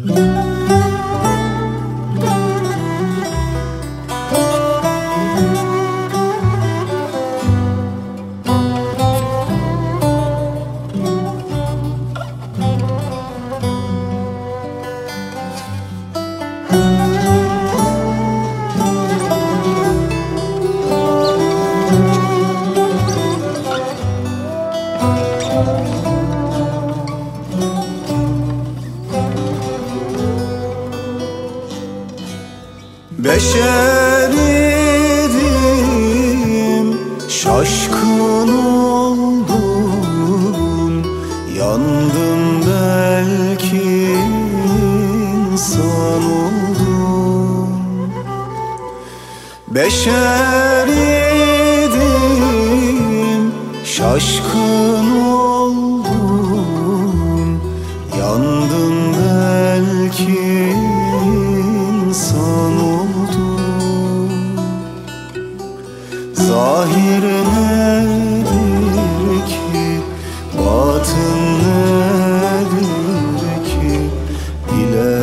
Mm-hmm. Beşer idim şaşkın oldum Yandım belki insan oldum Beşer idim şaşkın oldum Zahir nedir ki? Batın nedir ki? Dile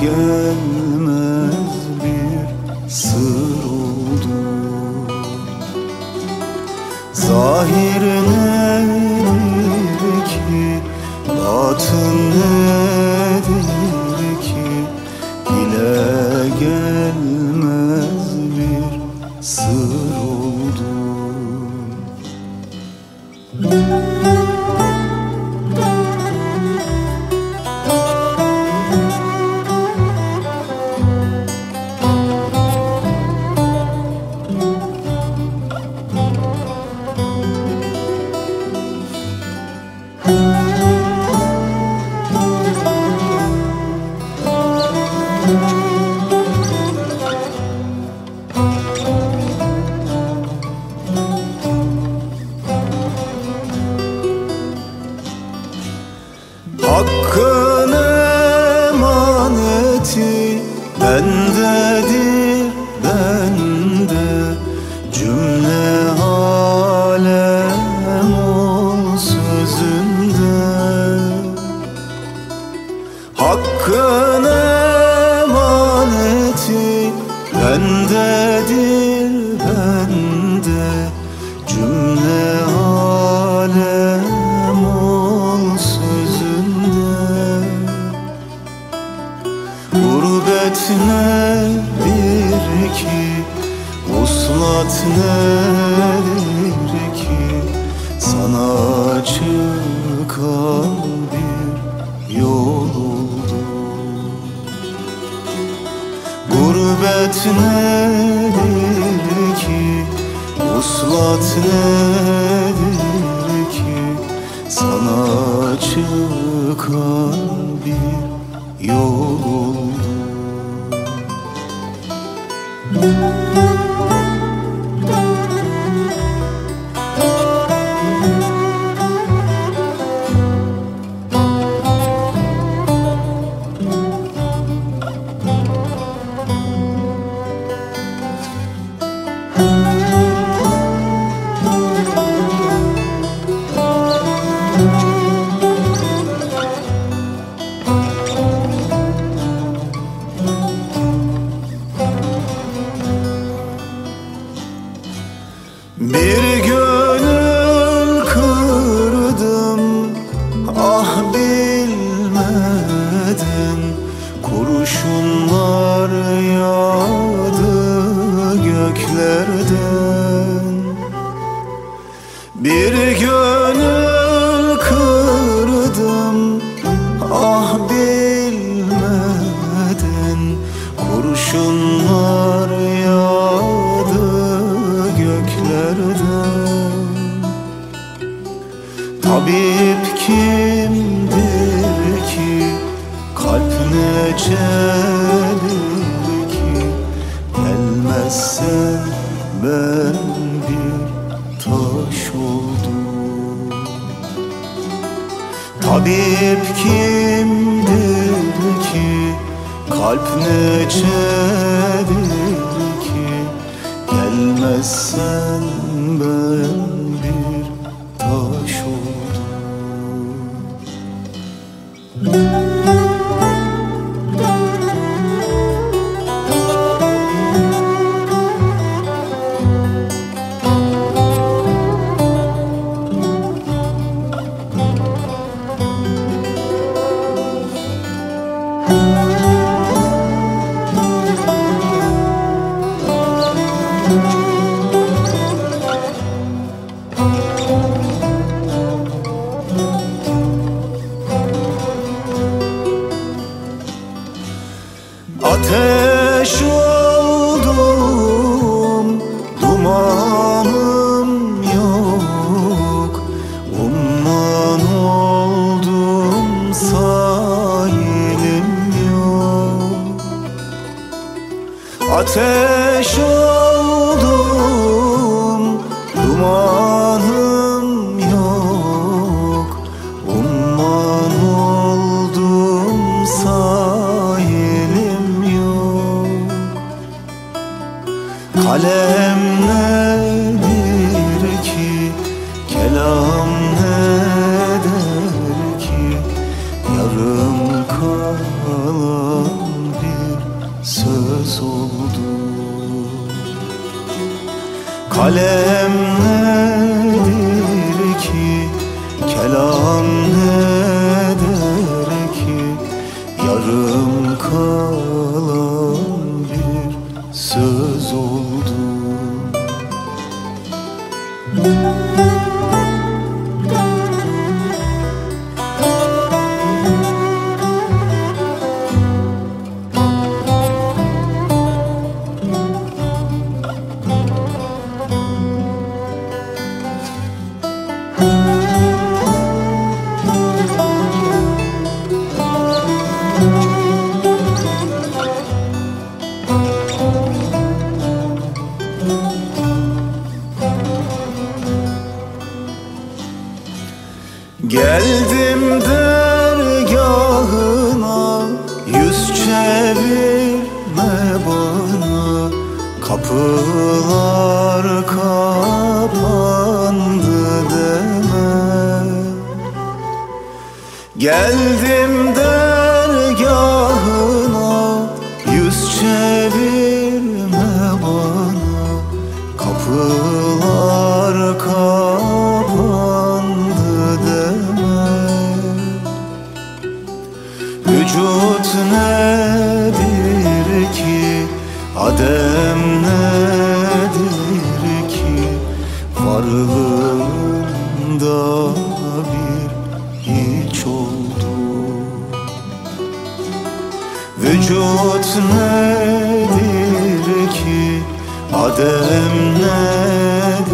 gelmez bir sır oldu. Zahir nedir emaneti bendedir bende Cümle alem ol sözünde. Hakkın emaneti bendedir Uslat nedir ki? Sana çıkan bir yol oldu Gurbet nedir ki? Uslat nedir ki? Sana çıkan bir yol oldu Bir bilmeden Kurşunlar yağdı göklerden. Bir gönül kırdım ah bilmeden Kurşunlar yağdı göklerden. Tabip necedir ki Gelmezse ben bir taş oldum. Tabip kimdir ki? Kalp necedir ki? Gelmezsen ben آتش Kalem nedir ki Kelam ne der ki? Yarım kalan bir söz oldu Geldim dergahına Yüz çevirme bana. Kapılar kapandı deme. Geldim dergahına Vücut nedir ki? Adem nedir ki? Varlığında bir hiç oldu. Vücut nedir ki? Adem nedir